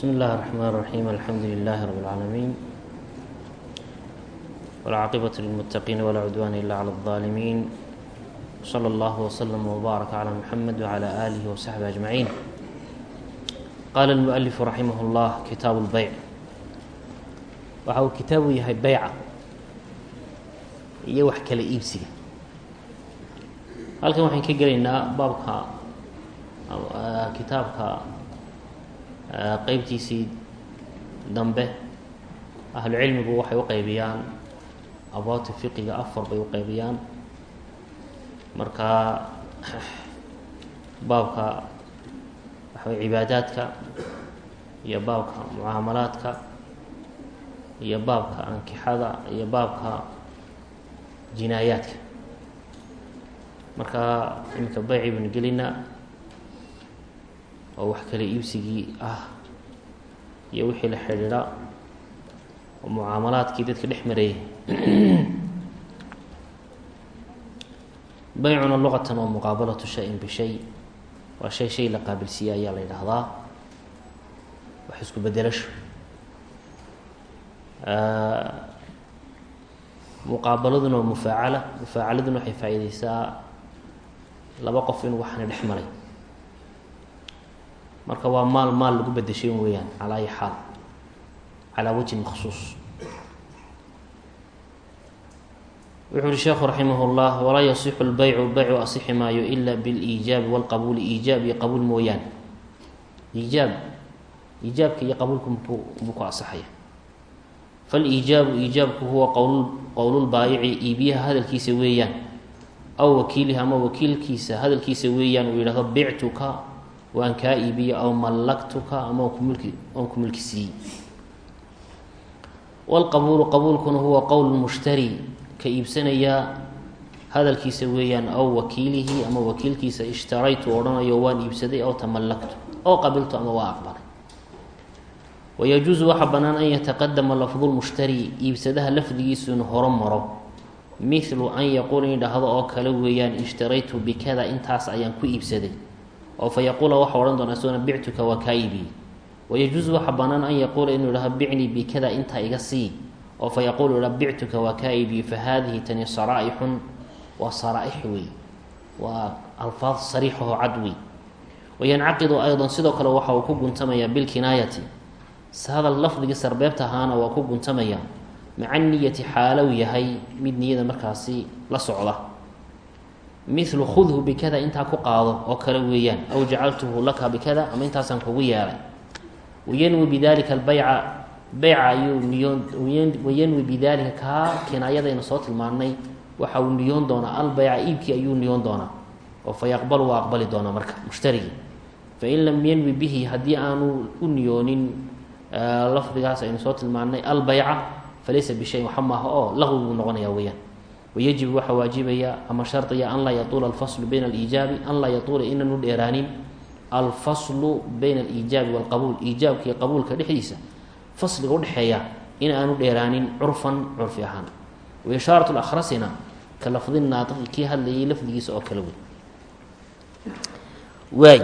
بسم الله الرحمن الرحيم الحمد لله رب العالمين والعاقبة للمتقين ولا عدوان إلا على الظالمين صلى الله وسلم وبارك على محمد وعلى آله وصحبه أجمعين قال المؤلف رحمه الله كتاب البيع waxa uu kitaabu yahay beyca iyo wax kala iibsiga halkan waxaan ka gelaynaa baabka kitaabka qeybtiisii dambe ahlucilmigu waxay u qeybiyaan abwaabta fiqiga afar bay u qeybiyaan marka baabka waxaway cibaadaadka iyo baabka mucaamalaadka iyo baabka ankixada iyo baabka jinaayaadka. Marka iminka beyci banu gelinaa oo wax kale iibsigii ah iyo wixii la xidhiidha oo mucaamalaadkii dadka dhex mareeyay beycuna luqatan waa muqaabalatu shayin bishay waa shay shay la qaabilsiiye ayaa la yidhaahdaa. Wax isku bedelasho muqaabaladuna waa mufaacala mufaacaladuna waxay faa-iideysaa laba qof in waxana dhex maray marka waa maal maal lagu bedeshay weeyaan calaa ayi xaal calaa wajhin maksuus wuxuu uhi sheekhu raximah llah walaa yasixu lbeycu beycu asixi maayo ila biliijaabi walqabuuli iijaab iyo qabuul mooyaane iijaab iijaabka iyo qabuulka mku buu ku asaxaya faliijaabu iijaabku huwa qowl qowlulbaayici iibiyaha hadalkiisa weeyaan aw wakiilihi ama wakiilkiisa hadalkiisa weeyaan uu yidhahdo bictuka waan kaa iibiye aw mallaktuka ama kumilki aan ku milki siiyey. Walqabuulu qabuulkuna huwa qowl mushtari ka iibsanayaa hadalkiisa weeyaan aw wakiilihi ama wakiilkiisa ishtaraytu odhanayo waan iibsaday aw tamallaktu aw qabiltu ama waa aqbalay. Wayajuusu waxaa bannaan an yataqadama lafdulmushtari iibsadaha lafdigiisu inu horo maro mithlu an yaquula in dhahdo oo kale weeyaan ishtaraytu bikada intaas ayaan ku iibsaday oo fa yaquula waxa odhan doonaa isagona bictuka waa kaa iibiyey wayajuusu waxaa bannaan an yaquula inuu idhahdo bicnii bikada intaa iga sii. Oo fa yaquulu idha bictuka waa kaa iibiyey fa haadihi tani saraaixun waa saraaix wey waa alfaad sariixaho cad wey wayancaqidu aydan sidoo kale waxa uu ku guntamayaa bilkinaayati hadal lafdigii sarbeebta ahaana waa ku guntamaya maca niyati xaalow yahay mid niyada markaasi la socda milu khudhu bikada intaa ku qaado oo kale weeyaan. Aw jacaltuhu laka bikada ama intaasaan kugu yeelay wayanwi bidalika albeyca beyca ayuu niyoon bidalika kaa kinaayadaynu soo tilmaanay waxa uu niyoon doonaa albeyca iibkii ayuu niyoon doonaa. Oo fa waa aqbali doonaa marka mushtarigii fain lam yanwi bihi haddii aanu u niyoonin lafdigaas aynu soo tilmaanay albeyca falaysa bishayin waxa maaha oo laqwi buu noqonaya weyaan wayajibu waxaa waajibaya ama shardiya an laa yatuula alfaslu bayna alijaabi an laa yatuula inaanu dheeraanin alfaslu bayna aliijaabi walqabuul iijaabka iyo qabuulka dhexdiisa fasliga udhexeeya in aanu dheeraanin curfan curfi ahaan waishaarat lakhrasina ka lafdi naatiqi kii hadlayay lafdigiisa oo kale wey waay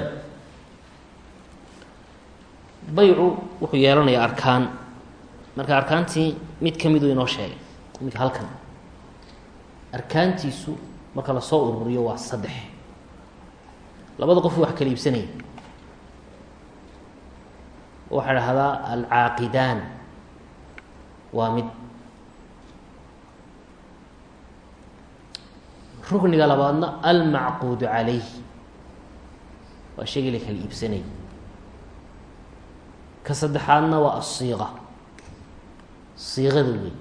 baycu wuxuu yeelanayaa arkaan marka arkaantii mid ka miduu inoo sheegay iminka halkan arkaantiisu marka la soo ururiyo waa saddex. Labada qof wax kala iibsanaya waxaa dhahdaa alcaaqidaan waa mid. Rukniga labaadna almacquudu calayh waa shaygii la kala iibsanaya ka saddexaadna waa asiiqa siiqada wey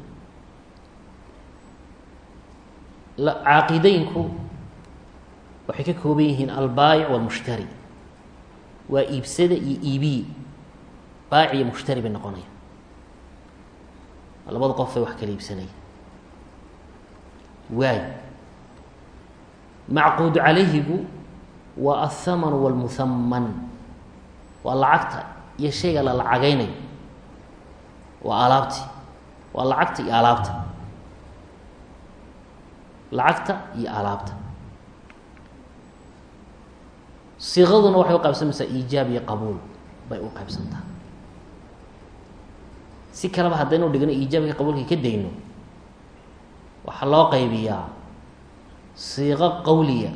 caaqideynku waxay ka kooban yihiin albaayic walmushtari waa iibsada iyo iibiye baayic iyo mushtari bay noqonaya labada qofay wax kala iibsanaya waay. Macquudu calayhigu waa athamanu walmuhaman waa lacagta iyo shayga la lacagaynayo. Waa alaabti. Waa lacagta iyo alaabta lacagta iyo alaabta. Siiqaduna waxay u qaybsamaysaa iijaab iyo qabuul bay u qaybsantaa. Si kaleba haddaynu dhigno iijaabka qabuulka ka dayno waxaa loo qaybiyaa siiqo qawliya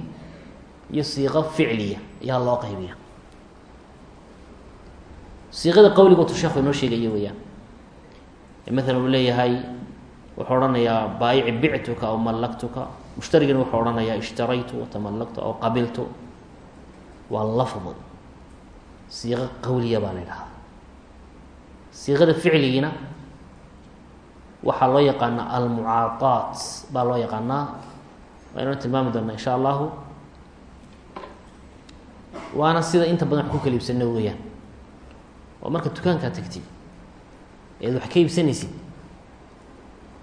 iyo siiqo ficliya ayaa loo qaybiya siiqada qawliga tu sheekhu inoo sheegaya weeyaan. Maalan uu leeyahay wuxuu odhanayaa baayici bictuka aw mallaktuka. Mushtarigina wuxuu odhanayaa ishtaraytu watamallaktu aw qabiltu. Waa lafdi siiqo qawliya baa la ydhahdaa siiqada ficligiina waxaa loo yaqaanaa almucaataat baa loo yaqaanaa. Waa inanu tilmaami doonaa insha allahu. Waana sida inta badan wax ku kala iibsano weeyaan. Oo marka dukaankaa tagtid. Eed wax ka iibsanaysid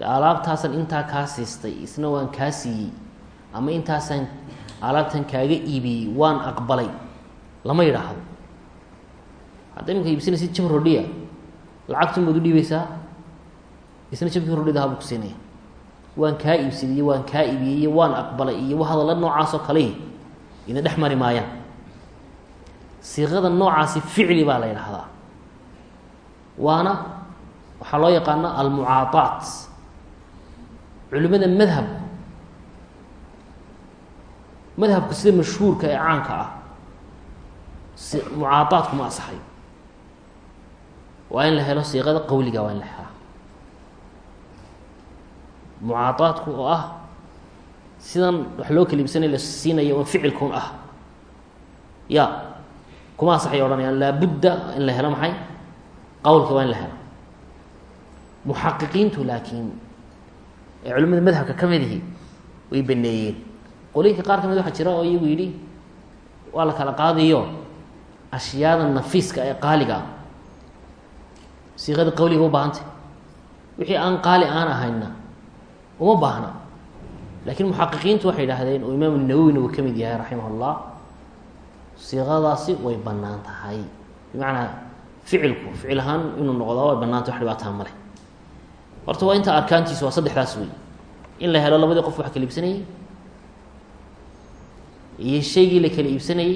alaabtaasan intaa kaa siistay isna waan kaa siiyey. Ama intaasaan alaabtan kaaga iibiyey waan aqbalay. Lama yidhaahdo. Hadda iminka iibsanaysid jab rodhiya lacagtun baad u dhiibeysaa? Isna jabkii rodhida habuu ku siinaya waan kaa iibsaday iyo waan kaa iibiyey iyo waan aqbalay iyo hadalla noocaasoo kale idin dhex mari maayaan. Siiqada noocaasi ficli baa la yidhaahdaa. Waana waxaa loo yaqaana almucaataat culimada madhabku madhabka sida mashhuurka ee caanka ah si mucaataatku ma asaxayo waa in la helo siiqada qawliga waa in la helaa mucaataatku oo ah sidan wax loo kala iibsanay la siinayo oo ficilkun ah. Ya kuma asaxay odhanayaan laabudda in la helo maxay? Qawlka waa in la helo. Muxaqiqiintu laakiin ee culimada madhabka ka mid ihi way baneeyeen. Qolooyinka qaar ka mid waxaa jira oo iyagu yidhi waa la kala qaadayo ashyaada nafiiska ee qaaliga ah. Siiqada qawliga u baahantay wixii aan qaali aan ahayna uma baahna. Laakiin muxaqiqiintu waxay idhaahdeen oo imaamu nawowina uu ka mid yahay raximah llah siiqadaasi way bannaan tahay. Bimacnaa ficilku ficil ahaan inuu noqdo way bannaantay wax dhibaataa ma leh horta waa inta arkaantiisu waa saddexdaas wey in la helo labadii qof wax kala iibsanayey iyo shaygii la kala iibsanayey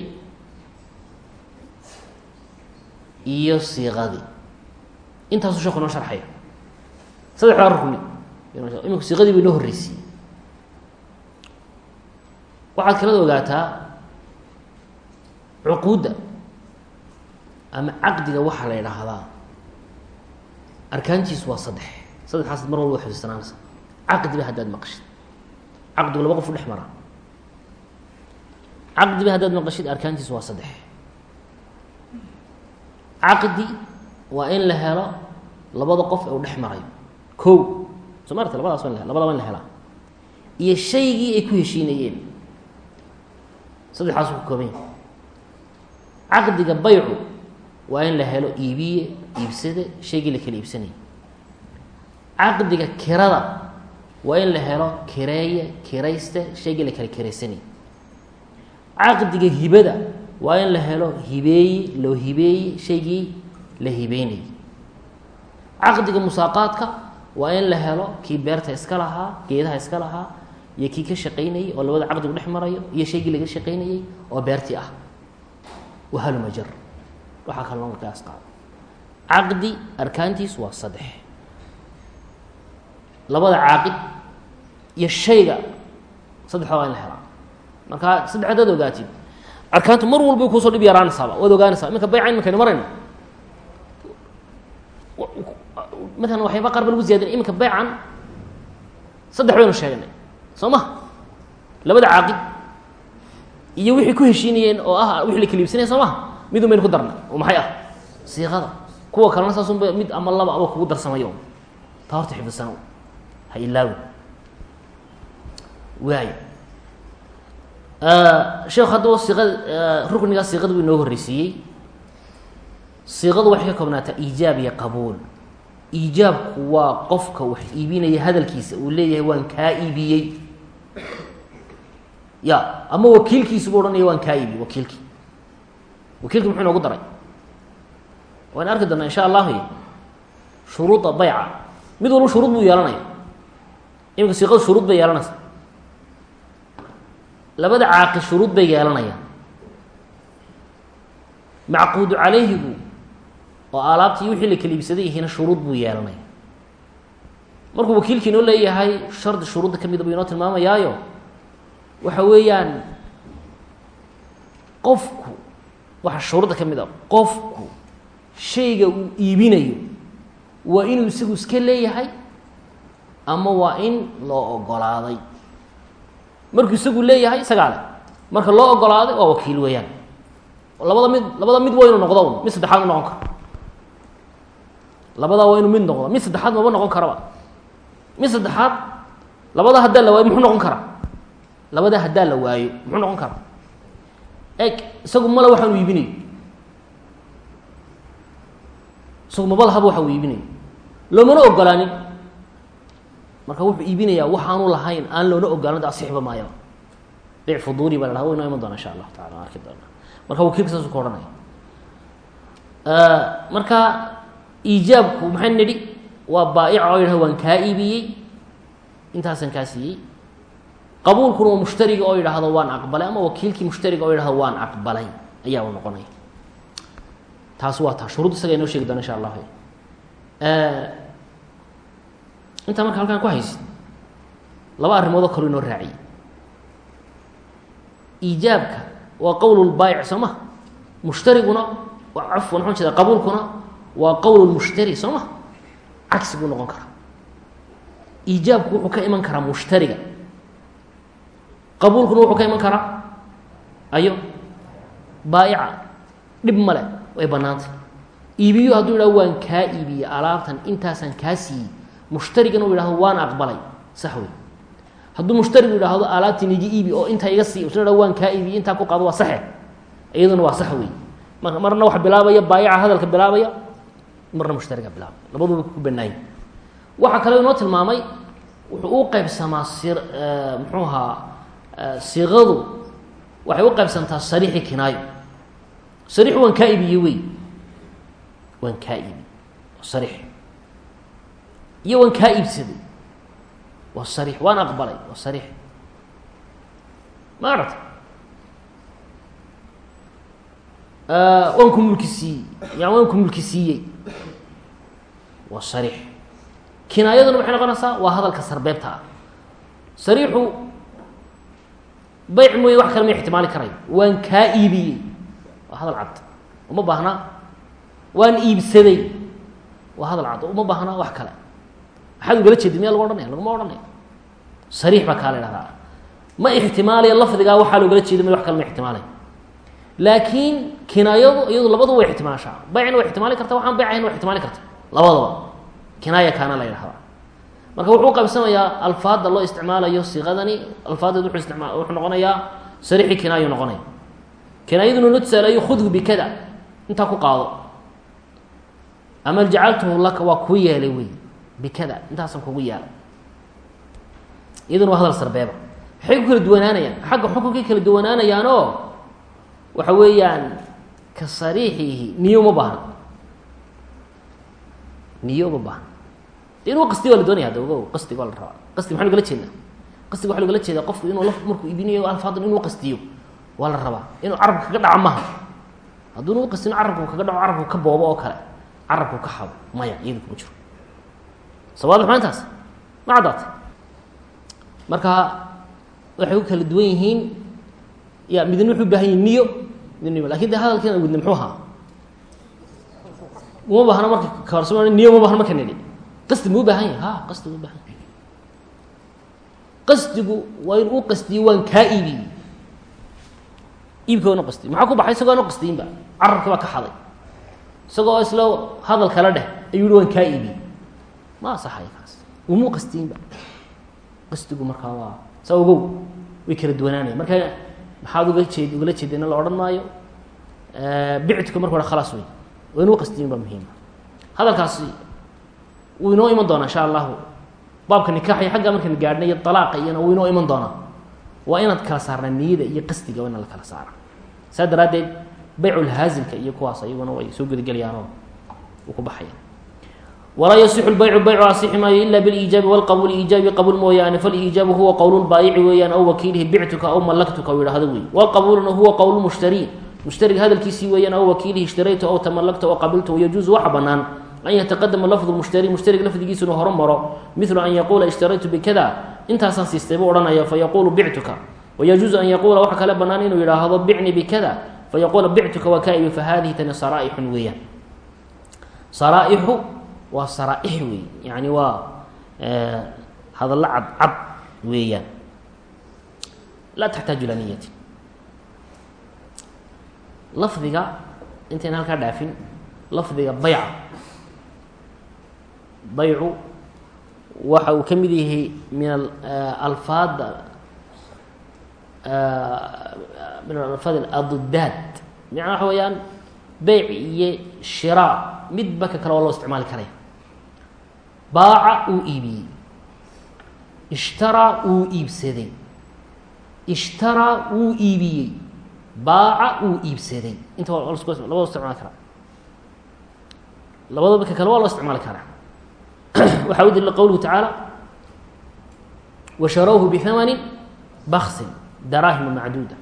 iyo siiqadii intaasuu sheeku inoo sharxaya. Saddexdaa rukni iminku siiqadii ba inoo horreysiyey. Waxaad kalada ogaataa cuquudda ama caqdiga waxaa la idhaahdaa arkaantiisu waa saddex saddexaas mar walba wa xusuusanaanaysa caqdiba haddaad maqashid. Caqdigu laba qof u dhex maraa caqdiba haddaad maqashid arkaantiisu waa saddex. Caqdi waa in la helo labada qof ee u dhex marayo ko soo marta labadaas waa in la labada waa in la helaa. Iyo shaygii ay ku heshiinayeen. Saddexaasu ka kooban yahay caqdiga baycu waa in la helo iibiye iibsade shaygii la kala iibsanayay caqdiga kirada waa in la helo kireeye kirayste shaygii la kala kiraysanayay caqdiga hibada waa in la helo hibeeye loo hibeeye shaygii la hibeynayay caqdiga musaaqaadka waa in la helo kii beerta iska lahaa geedaha iska lahaa iyo kii ka shaqaynayay oo labada caqdigu dhex marayo iyo shaygii laga shaqaynayay oo beertii ah. Wahalmajar waxaa kal loo qiyaas qaado caqdi arkaantiis waa saddex labada caaqid iyo shayga saddexda waa in la helaa. Marka saddex ogaatid. Arkaantu mar walba kuusoo dhib yaraanaysaaba waad ogaanaysaa. Iminka bayca imankaynu marayno. Maalan waxyaaba qaar ba lagu ziyadin iminka baycan saddex baynu sheegnay soo ma labada caaqid iyo wixii ku heshiinayeen oo ah wixii la kala iibsanaya soo maha midun baynu ku darnay. Oo maxay ah? Siiqada kuwa kalena saasunba mid ama laba aba kugu darsamayo. Taa horta xifdisano ha ilaawi waayo sheekhu haddaba siiqada ruknigaa siiqada buu inoo horreysiiyey siiqadu waxay ka koobnaataa iijaab iyo qabuul. Iijaabku waa qofka wax iibinaya hadalkiisa uu leeyahay waan kaa iibiyey. Ya ama wakiilkiisubu odhanaya waan kaa iibiyey wakiilkii. Wakiilki muxuu inoogu daray? Waan arki doonaa insha allahu shuruuda bayca. Mid walba shuruud buu yeelanaya iminka siiqadu shuruud bay yeelanaysa labada caaqil shuruud bay yeelanayaan macquudu calayhigu oo alaabtii wixii la kala iibsaday yihiina shuruud buu yeelanaya markuu wakiilkii inoo leeyahay shardi shuruudda ka mida buu inoo tilmaamayaayo waxa weeyaan qofku waxa shuruudda ka mid a qofku shayga uu iibinayo waa inuu isagu iska leeyahay ama waa in loo ogolaaday. Markuu isagu leeyahay isagaa le marka loo ogolaaday waa wakiil weeyaan. Labada mid labada mid waa inuu noqdo mid saddexaad ma noqon karo. Labadaa waa inuu mid noqdo mid saddexaad maba noqon karaba. Mid saddexaad labadaa haddaa la waayo muxuu noqon karaa? Labadaa haddaa la waayo muxuu noqon karaa? Eg isagu male waxaan u iibinayo isagu maba lahaba waxa uu iibinayo loomana ogolaanin marka wuxuu iibinayaa waxaanu lahayn aan loona ogolaanin asixiba maayaba bic fuduuli baa la dhaha wa inoo iman doona insha allahu tacala aan arki doona marka wakiilka saasuu ka odhanaya marka iijaabku maxay nidhi? Waa baa'ica oo yidhahdo waan kaa iibiyey intaasaan kaa siiyey. Qabuulkuna waa mushtariga oo yidhaahdo waan aqbalay ama wakiilkii mushtariga oo yidhahdo waan aqbalay ayaa u noqonaya. Taas waa taa shuruud isaga inoo sheegi doona insha allah intaa marka halkaan ku haysid laba arrimoodoo kaloo inoo raaciyey iijaabka waa qowlulbaayic soo ma? Mushtariguna cafwan waxaan jeeda qabuulkuna waa qowlulmushtari soo ma? Cagsi buu noqon karaa. Iijaabku wuxuu ka iman karaa mushtariga. Qabuulkuna wuxuu ka iman karaa ayo baayica dhib male way bannaantay. Iibiyo hadduu yidhahdo waan kaa iibiyey alaabtan intaasaan kaa siiyey mushtarigana uu yidhahdo waan aqbalay sax wey hadduu mushtarigu yidhaahdo alaabtiin iga iibi oo intaa iga sii usna waan kaa iibiyey intaa ku qaado waa saxe. Iyaduna waa sax wey mar marna wax bilaabaya baayica hadalka bilaabaya marna mushtariga bilaabaya. Labaduba ku banaanya waxaa kale inoo tilmaamay wuxuu u qaybsamaa si muxuu ahaa siiqadu waxay u qaybsantaa sariixi kinaayo. Sariix waan kaa iibiyey wey. Waan kaa iibiyey sariix iyo waan kaa iibsaday. Waa sariix waan aqbalay. Waa sariix. Ma aragta waan ku mulki siiyey. Yani waan ku mulki siiyey. Waa sariix. Kinaayaduna maxay noqonaysaa waa hadalka sarbeebta ah. Sariixu bayc mooye wax kale ma ixtimaali karayo waan kaa iibiyey. Waa hadal cad. Uma baahna waan iibsaday. Waa hadal cad. Uma baahna wax kale maxaad ugala jeedi miyaa lagu ohanaya laguma ohanaya sariix baa kaa la ihahdaa ma ixtimaalayo lafdigaa waxaa loogala jeeda ma wax kale ma ixtimaalayo laakiin kinaayadu iyadu labadu way ixtimaashaa. Baycna way ixtimaali karta waxaan bayc ahayn way ixtimaali karta labadaba. Kinaaya kaana la yidhahdaa. Marka wuxuu uqaybsamayaa alfaadda loo isticmaalayo siiqadani alfaadeed wuxuu istima wuxuu noqonayaa sariixi kinaayu noqonaya kinaayaduna noo tusaalayo khudhu bikada intaa ku qaado. Ama jacaltuhu laka waa kuu yeelay wey bikada intaasaan kugu yeelay iyaduna waa hadal sarbeeba. Maxay ku kala duwanaanayaan. Xagga xukunkay kala duwanaanayaanoo waxa weeyaan ka sariixihi niyo uma baahna. Niyo uma baahna. De inuu qasdi waa la doonaya hadda ogo waa la rabaa qasdi maxaa logala jeednaa qasdiga waxa logala jeedaa qofku inuu laf markuu iibinayo alfaadan inuu qastiyo waa la rabaa. Inuu carabka kaga dhaco maha. Hadduu nu qastino carabku kaga dhaco carabku ka boobo oo kale carabku ka xado maya iyada kuma jiro sawaadix ma intaas ma caddaatay? Marka waxay ku kala duwan yihiin ya midna wuxuu ubahan yihiin niyo midna laakiin de hadalkeena widna muxuu ahaa? Uma baahna marka karsama niyo uma bahna marka nidhi. Qasdi ma u baahan yahay? Ha qasdi ma u baahan qasdigu waa in uu qastiyo waan kaa iibiyey iibka qastiy maxaa ku baxay? Isagoo ana qastiyinba carabka baa ka xaday. Isagoo isla hadal kala dheh ayuu waan kaa ma asaxaya kaas. Umuu qastiyinba qasdigu markaa waa saa ogow way kala duwanaanaya marka maxaad uga jeed ugala jeedena la odhan maayo bicdka marka hore khalaas wey waa inuu qastiyin baa muhiima hadalkaasi wuu inoo iman doonaa insha allahu. Baabka nikaaxa iyo xagga markaan gaadhna iyo dalaaqa iyona wuu inoo iman doonaa. Waa inaad kala saarnaa niyada iyo qasdiga waa inaad la kala saara. Saa daraaddeed bayculhaazilka iyo kuwaas iyaguna way soo gudagelayaanoo uu ku baxaya walaa yasixu lbaycu baycu asixi maayo ila biliijaabi walqabuuli iijaabi qabuul mooyaane faliijaabu huwa qowl lbaayici weeyaan aw wakiilihi bictuka aw mallaktuka u yidhahdo wey walqabuuluna huwa qowl mushtarii mushtariga hadalkiisii weeyaan aw wakiilihi ishtaraytu aw tamalaktu aw qabiltu wayajuuzu waxa banaan an yataqadama lafdu mushtari mushtariga lafdigiisa inuu horumaro milu an yaquula ishtaraytu bikada intaasaan siistay buu odhanaya fayaquulu bictuka wayajuuzu an yaquula waxa kale banaan inuu yidhaahdo bicni bikada fayaquula bictuka waa kaa ibi fahadihi tani saraaixun weeyaan saraaixu waa saraaix wey yani waa hadallo cadcad weeyaan. Laa taxtaaju ilaa niyati lafdiga intayn halkaa dhaafin lafdiga bayca. Baycu waxa uu ka mid yahay min alfaada min alfaad adudaad macnaa waxa weeyaan beyc iyo shiraa midba ka kale oo loo isticmaali baaca uu iibiyey ishtaraa wuu iibsaday ishtaraa wuu iibiyey baaca uu iibsaday inta labada isticmaali karaa labadaba ka kale waa loo isticmaali karaa waxaa u daliila qowluhu tacaala washarawhu bihamani baksin daraahima macduuda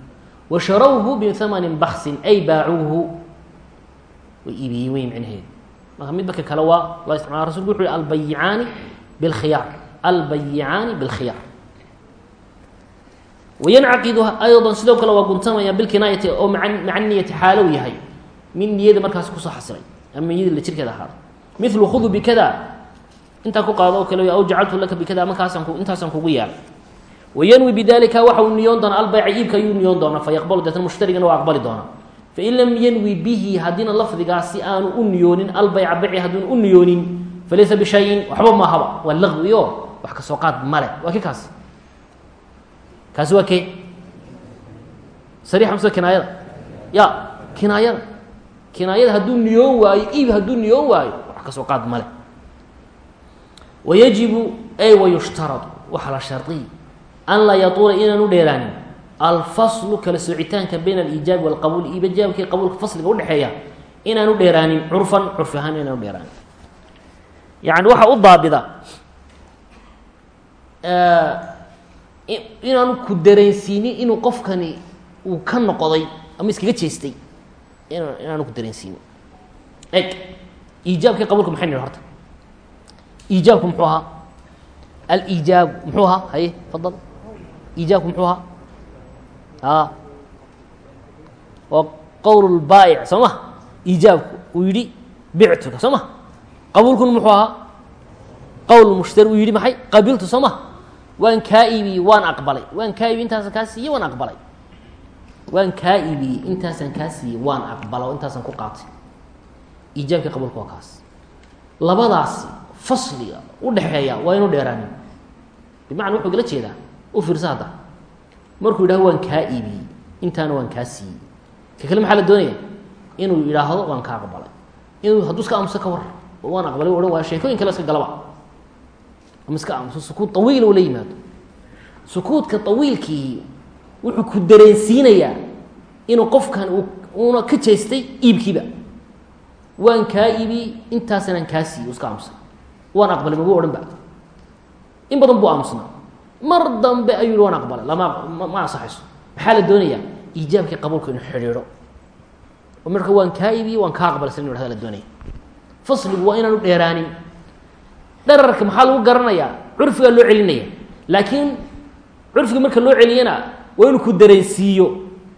washarawhu bihamani baksin ay baacuuhu way iibiyey wey micnaheedu marka midba ka kale waa loo isticmala rasulku wuxu uhi albayicaani bilkhiyaar. Albayicaani bilkhiyaar. Wayancaqidu ayضa sidoo kale waa guntamaya bilkinaayati oo maca niyati yahay. Min niyada markaas ku soo xasilay ama niyada la jirkeeda ahaada milu khudu bikada intaa ku qaado kale aw jacaltu laka bikada markaasaan intaasaan kugu yeelay wayanwi bidalika waxa uu niyoon doonaa albeyca iibka ayuu niyoon doonaa fayaqbalu deetna mushtarigana waa aqbali doonaa fain lam yanwi bihi haddiina lafdigaasi aanu u niyoonin albeyca beyci hadduuna u niyoonin falaysa bishayin waxba maahaba waa laqwi o wax ka soo qaad male waa ki kaas kaasi waa kee sariixa mise kinaayada ya kinaayada kinaayada hadduu niyoon waayo iib hadduu niyoon waayo wax ka soo qaad male wayajibu ay wayushtaradu waxaa la shardiy an laa yatuula inaan u dheeraanin alfaslu kala soocitaanka bayna alijaabi walqabuul iibajaabkii qabuulka fasliga udhexeeya inaan u dheeraanin curfan curfi ahaan inaan u dheeraanin yani waxaa u daabida inaanu ku dareensiinin inuu qofkani uu ka noqday ama iskaga jeestay in inaanu ku dareensiinin eg iijaabkii qabuulka maxay nihi horta iijaabku muxuu ahaa aliijaab muxuu ahaa haye fadal iijaabku muxuu ahaa waa qowl lbaayic soo ma iijaabku uu yidhi bictuka soo ma qabuulkuna muxuu ahaa? Qowl mushtari uu yidhi maxay? Qabiltu soo ma waan kaa iibiyey waan aqbalay. Waan kaa iibiyey intaasaan kaa siiyey waan aqbalay. Waan kaa iibiyey intaasaan kaa siiyey waan aqbala oo intaasaan ku qaatay. Iijaabkii qabuulka waa kaas. Labadaasi fasliga udhexeeya waa inu dheeraanin bimacna wuxuu gala jeedaa. U fiirsa hadda markuu yidhahdo waan kaa iibiyey intaana waan kaa siiyey. Ka kale maxaa la doonaya inuu yidhaahdo waan kaa aqbalay. Inuu hadduu iska aamuso ka war waan aqbalay odhan waa sheekooyin kale iska galaba. Ama iska aamuso sukuud tawiil oo la yimaado. Sukuudka tawiilkii wuxuu ku dareensiinayaa inuu qofkan uu uuna ka jeestay iibkiiba. Waan kaa iibiyey intaasanaan kaa siiyey iska aamusay waan aqbalay magu odhan ba. In badan buu aamusnaa mar dambe ayuu waan aqbalay. Lama ma ansaxayso. Maxaa la doonayaa? Iijaabkii qabuulka inu xidhiidho. Oo marka waan kaa iibiyey waan kaa aqbalsan inu hada la doonaya fasligu waa inaanu dheeraanin. Dherarka maxaa lagu garanayaa? Curfigaa loo celinaya. Laakiin curfiga marka loo celiyana waa inuu ku dareensiiyo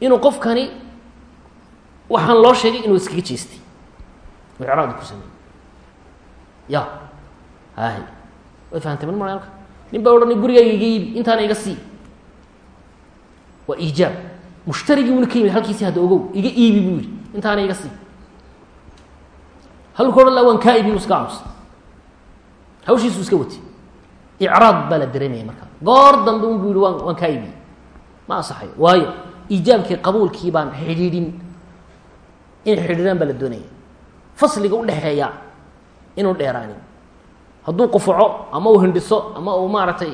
inuu qofkani waxaan loo sheegay inuu iskaga jeestay. Oo ku sameeyey ya hay. Way fahamtay mal malka nin baa odhanay gurigayga iga iibi intaana iga sii. Waa iijaab mushtarigii una ka yimid halkiisii hadda ogow iga iibi buu yihi intaana iga sii. Halku odhan la waan kaa iibi iska aamusa hawshiisu iska wati. Icraad baa la dareemaya marka. Goor dambe un bu yihi waan waan kaa iibiyey ma ansaxayo. Waayo iijaabkii qabuulkii baan xidhiidhin. Inay xidhiidhaan baa la doonaya. Fasliga udhexeeya inuu dheeraanin hadduu qufaco ama uu hindhiso ama uu maaragtay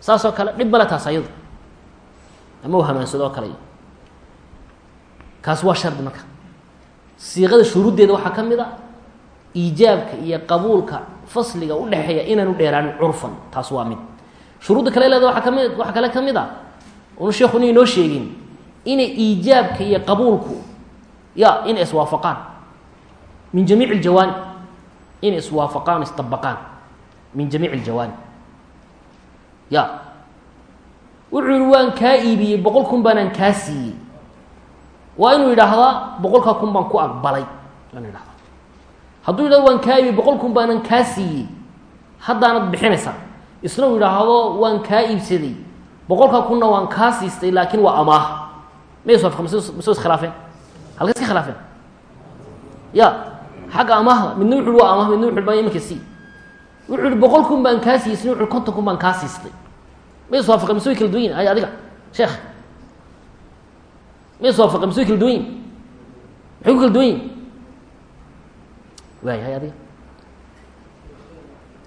saasoo kale dhib male taas ayadu. Ama uu hamaansado oo kale kaas waa shardi marka. Siiqada shuruuddeeda waxaa ka mid a iijaabka iyo qabuulka fasliga udhexeeya inaanu dheeraanin curfan taas waa mid. Shuruudda kale leeda waaa kami waxaa kale ka mid a unu sheekuna inoo sheegin inay iijaabka iyo qabuulku ya inay iswaafaqaan. Min jamiic iljawaanib inay iswaafaqaan isdabaqaan min jamiic iljawaanib ya. Wuxuu yihi waan kaa iibiyey boqol kun baanaan kaa siiyey. Waa inuu yidhaahdaa boqolkaa kun baan ku aqbalay waa inu yidhahdaa hadduu yidhahdo waan kaa iibiyey boqol kun baanan kaa siiyey haddaanad bixinaysaa. Isna uu yidhaahdo waan kaa iibsaday boqolkaa kunna waan kaa siistay laakiin waa amaah. May mise mise iskhilaafeen halka iska khilaafeen? Ya. Xagga amaahda midna wuxu waa amaah midna wuxu baa iminka sii wuxuu yihi boqol kun baan kaa siiyey isna wuxu konton kun baan kaa siistay may iswaafaqeen mise way kala duwan yihiin adiga sheekh. May iswaafaqeen mise way kala duwan yihiin maxay ku kala duwan yihiin waay hay adiga.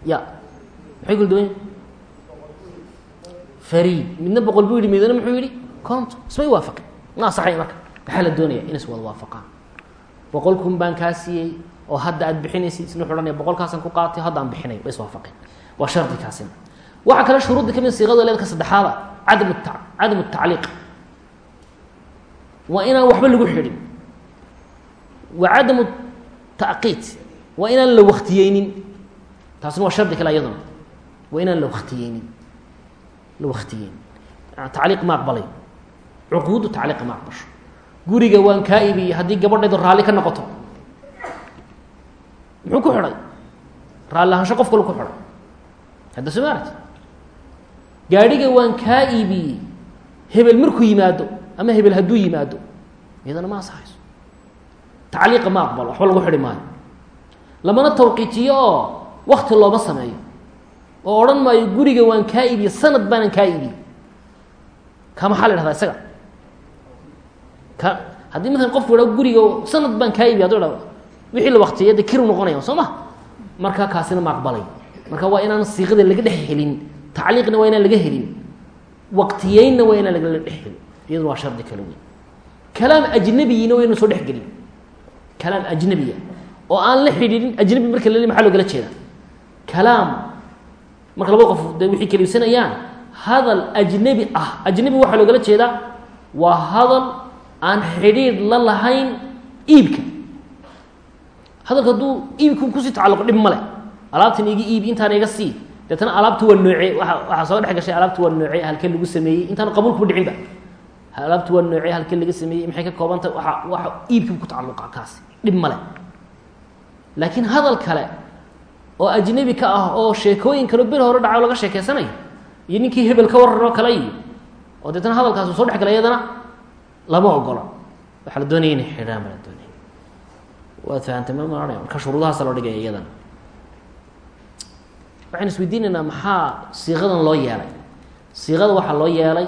Ya maxay kala duwan yihiin fariid midna boqol buu yihi midna muxuu yihi conto ismay waafaqeen. Ma asaxay marka. Maxaa la doonaya inay is wada waafaqaan. Boqol kun baan kaa siiyey oo hadda aad bixinaysid isna wuxuu odhanaya boqolkaasaan ku qaatay hadda aan ba iswaafaqeen waa shardi kaasina waxaa kale shuruudda ka mid siiqado leedka saddexaada cadam ta cadamu waa inaan waxba lagu xidhin. Wa cadamu taqiid waa inaan la waktiyeynin taasina waa shardi kale iyaduna. Waa inaan la waktiyeynin la waktiyeynin tacliiq ma aqbalay. Cuquudu tacliiqa ma aqbasho. Guriga waan kaa iibiyey haddii gabadhaydu raalli ka noqoto muxuu ku xidhay raalli ahaansho qof kale ku xidhay hadda soo maarati gaadhiga waan kaa iibiyey. Hebel markuu yimaado ama hebel hadduu yimaado iyadana ma ansaxayso tacliiqa ma aqbalo waxba lagu xidhi maayo. Lamana tawqiijiyo oo wakti looma sameeyo. Oo odhan maayo guriga waan kaa iibiyey sanad baanan kaa iibiyey. Ka maxaa la ihahdaa isaga? Ka haddii maalan qofku idha guriga sanad baan kaa iibiy hadu ha wixii la waktiyay de kiru noqonaya soo ma? Marka kaasina ma aqbalay. Marka waa inaan siiqada laga dhex helin tacliiqna waa inaan laga helin waqtiyeynna waa inaan lagala dhex helin iyaduna waa shardi kale wey kalaam ajnabiyina waa inu soo dhex gelin. Kalaam ajnabiya. Oo aan la xidhiidhin ajnabi marka la maxaa loogala jeeda? Kalaam. Marka labada qof de wixii kala iibsanayaan hadal ajnabi ah. Ajnabi waxaa loogala jeedaa waa hadal aan xidhiidh la lahayn iibka hadalka hadduu iibku ku sii tacalluqo dhib ma leh. Alaabtan iga iibi intaana iga sii. Deetana alaabtu waa nooce waxaa soo dhex gashay alaabtu waa nooce halkee lagu sameeyey? Intaan qabuulkuba dhicinba alaabtu waa nooce halkee laga sameeyey? Maxay ka koobanta waa waa iibkiibu ku tacalluqa kaasi. Dhib ma leh. Laakiin hadal kale oo ajnabi ka ah oo sheekooyin kale bil hore dhaca laga sheekeysanayo iyo ninkii hebel ka waran oo kale iyo oo deetana hadalkaas soo dhex galay iyadana lama ogola waxaa la doonaya inay xidhaan la doonaya waad fahamtay maranaya marka shuruudahaasa loo dhigaya iyadana waxaynu isweydiinaynaa maxaa siiqadan loo yeelay? Siiqada waxaa loo yeelay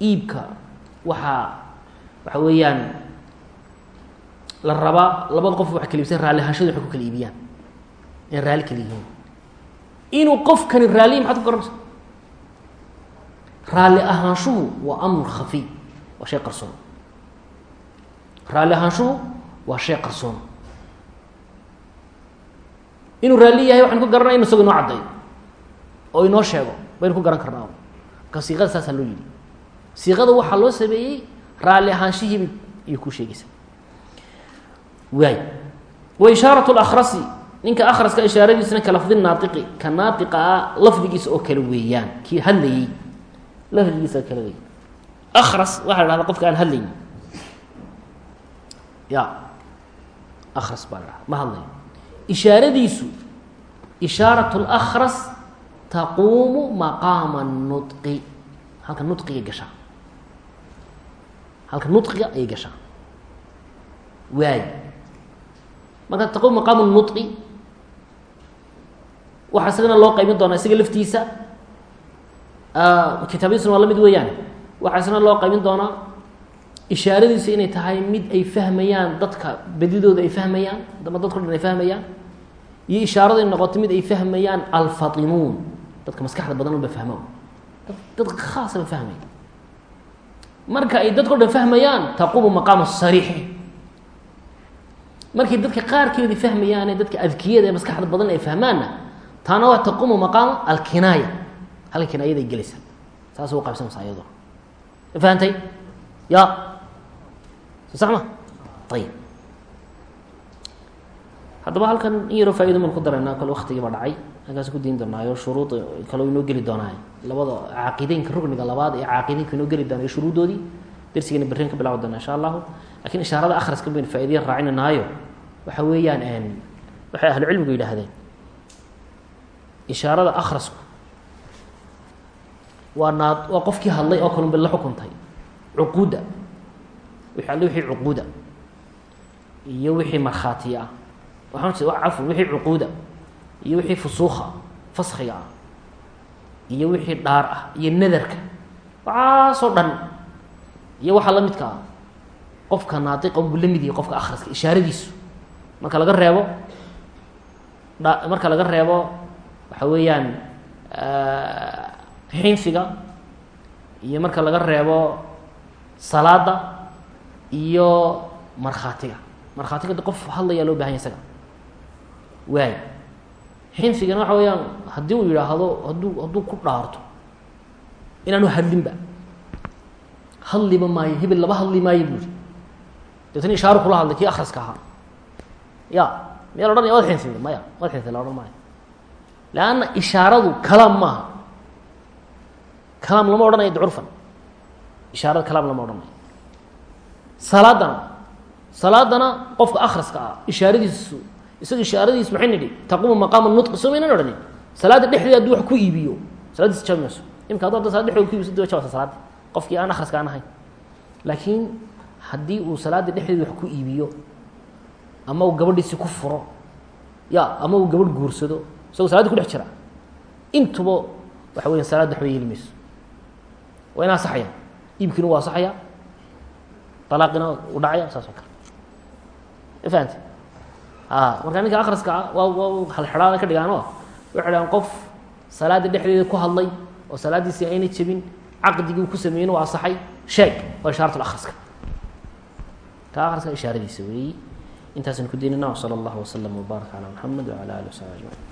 iibka waxaa waxa weeyaan la rabaa labada qof wax kala iibsan raalli ahaanshadu waxay ku kala iibiyaan. In raalli kala yihiin. Inuu qofkani raalliya maxaad ku garanaysa raalli ahaanshuhu waa amr khafiy waa shay qarsoon. Raalli ahaanshuhu waa shay qarsoon inuu raalli yahay waxaynu ku garanaya inu isago inoo caddayo oo inoo sheego baynu ku garan karnaa. Marka siiqada saasaa loo yidhi. Siiqada waxaa loo sameeyey raalli ahaanshihiiba ayay kuu sheegaysaa waay. Wa ishaaratu lakhrasi ninka akhraska ishaaradiisuna ka lafdi naaiqi ka naaiqa ah lafdigiisa oo kale weeyaan. Kii hadlayey lafdigiisa oo kale weeyaan. Akhras waxaa la hahda qofka aan hadlayn ya akhras baa la dhahda ma hadlayo ishaaradiisu ishaarat اlakras taquumu maqaama nudqi halka nudqiga gashaa. Halka nudqiga ayay gashaa. Waay. Marka taquum maqaamu nudqi waxaa isagana loo qaybin doonaa isaga laftiisa. Kitaabadiisuna waa la mid weeyaan. Waxaa isagana loo qaybin doonaa ishaaradiisu inay tahay mid ay fahmayaan dadka bedidooda ay fahmayaan dama dadko dhan ay fahmayaan iyo ishaarada noqoto mid ay fahmayaan alfatinuun dadka maskaxda badan ba fahmo dadka khaasaba fahmaya marka ay dadko dhan fahmayaan taquumu maqaama sariix markay dadka qaarkeedii fahmayaane dadka adkiyada ee maskaxda badan ay fahmaanna taana waa taquumu maqaama alkinaaya. Halka kinaayada ay gelaysaa saas u qaybsanaysa ayado fahantay? Ya so sax ma ayib haddaba halkan in yaroo faaida maynu ku daraynaa kole waktigiiba dhacay. Halkaas ku diin doonaayo shuruud kale inoo geli doonaa. Labada caaqideynka rugniga labaad ee caaqideynka inoo geli doonaayo shuruuddoodii darsigeena berrin ka bilaawi doona insha allahu. Lakiin ishaarada akhriska baynu faaidaya raacinanaayo waxa weeyaan waxay ahlucilmigu yidhaahdeen. Ishaarada akhrasku waa naad waa qofkii hadlay oo kalun bay la xukuntay. Cuquudda alle wixii cuquuda iyo wixii markhaatiya. Ah cafwan wixii cuquuda iyo wixii fusuuka faskhiga ah iyo wixii dhaar ah iyo nadarka. Waxaasoo dhan iyo waxaa la midka ah. Qofka naadiqa unbuu la mid yahay qofka akhriska ishaaradiisu marka laga reebo marka laga reebo waxa weeyaan xinfiga iyo marka laga reebo salaada iyo markhaatiga. Markhaatiga de qof hadlayaa loo baahan ya isaga. Waay xinfigana waxa weeyaan haddii uu yidhaahdo hadduu hadduu ku dhaarto inaanu hadlinba. Hadliba maayo hebel laba hadli maayo buuri deetna ishaaru kula hadlay kii akhriska ahaa. Ya miyaa la wad xinfida maya wad xinfida la odhan maayo. Leanna ishaaradu kalaam maaha. Kalaam lama odhanayo curfan ishaarada kalaam lama odhanayo salaadana. Salaadana qofka akhriska ah ishaaradiisu. Isaga ishaaradiisu maxay nidhi taqumu maqaama nutqi. Soo maynan odhanin? Salaada dhexdeeda haduu wax ku iibiyo salaadiisa jabi mayso haddu hadda dhexdeeda ku wa jabasa salaadda qofkii aan akhriska aan ahayn. Laakiin haddii uu salaada dhexdeeda wax ku iibiyo ama uu gabadhiisi ku furo ya ama uu gabadh guursado isagoo salaaddi ku dhex jira intuba waxa weya salaadda waxba yeeli mayso. Waa ina asaxaya iibkiina waa asaxaya alaaqina u dhacaya saas oo kale. Ma fahamte a marka ninka akhriska ah waa waa halxidhaada ka dhigaano waxay dhahaan qof salaada dhexdeeda ku hadlay oo salaaddiisii ayna jebin caqdigii ku sameeyeyna waa asaxay sheeg waa ishaarat akhriska. Ka akhriska ishaaradiisa weeyi. Intaasaan ku daynana wsala allahu waslama wbaarak calaa maxamed wacala alih wasabi ajmaciin